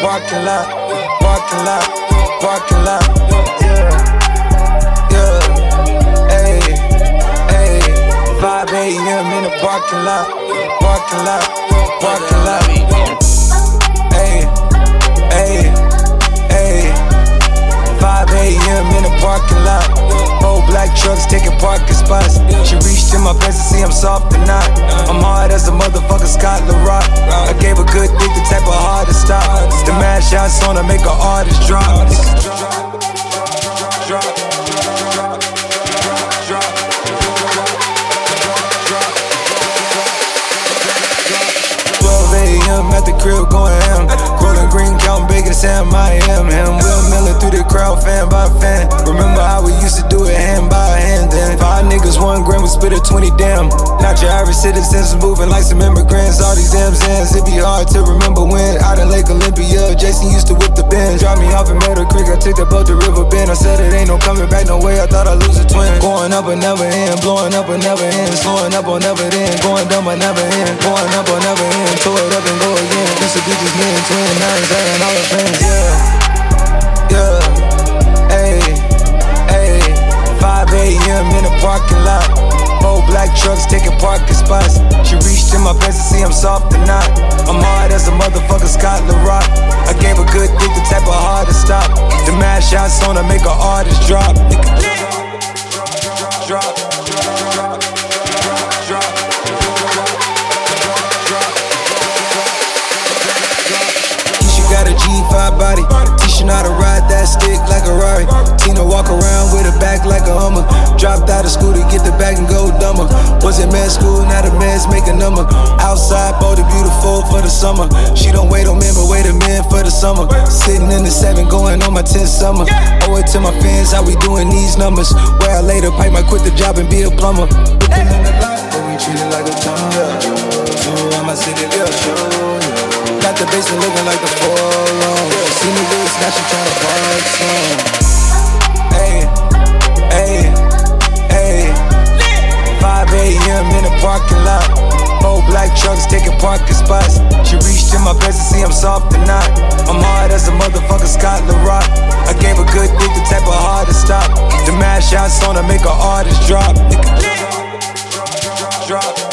parking lot, parking lot, parking lot. Yeah, yeah, hey, hey. 5 a.m. in the parking lot, parking lot, parking lot. Hey, hey, hey. 5 a.m. in the parking lot. Old black trucks taking parking spots. She reached in my pants to see I'm soft or not. I'm hard to make an artist drop. Drop. Drop. Drop. 12 a.m. at the crib going ham. Rolling green, counting bacon, Sam, I am him. Will milling through the crowd, fan by fan. Remember how we used to do it hand by hand then. Five niggas, one gram, we spit a 20 damn. Your average citizens moving like some immigrants. All these damn Zans, it be hard to remember when. Out of Lake Olympia, Jason used to whip the bins. Drop me off in Meadow Creek, I took the boat to River Bend. I said it ain't no coming back, no way, I thought I'd lose a twin. Going up but never end, blowing up but never end. Slowing up or never end, going down but never end. Going up or never end, tow it up and go again. Used to be me and twin nines, having all the friends, yeah. Yeah, hey, hey. 5 a.m. in the parking lot. Shots on to make an artist drop. Nigga, drop, drop, drop, drop, Tisha got a G5 body. Tisha know how to ride that stick like a Rari. Tina walk around with a back like a Hummer. Dropped out of school to get the bag and go dumber. Was in med school, now the meds make a number. Outside, bold and beautiful for the summer. She don't wait on men, but wait a summer. Sitting in the seven, going on my 10th summer. Owe it to my fans, how we doing these numbers. Where I later pipe might quit the job and be a plumber. Looking in the light, but we treat it like a. So I'ma sit show. Got the basement looking like the forum. See me lose, now she tryna park some. Hey, hey, hey. 5 a.m. in the parking lot. Old black trucks taking parking spots. She reached in my pants to see I'm soft or not. Scott LaRock. I gave a good dick the type of hard to stop. The mash shots on to make an artist drop. Nigga, drop.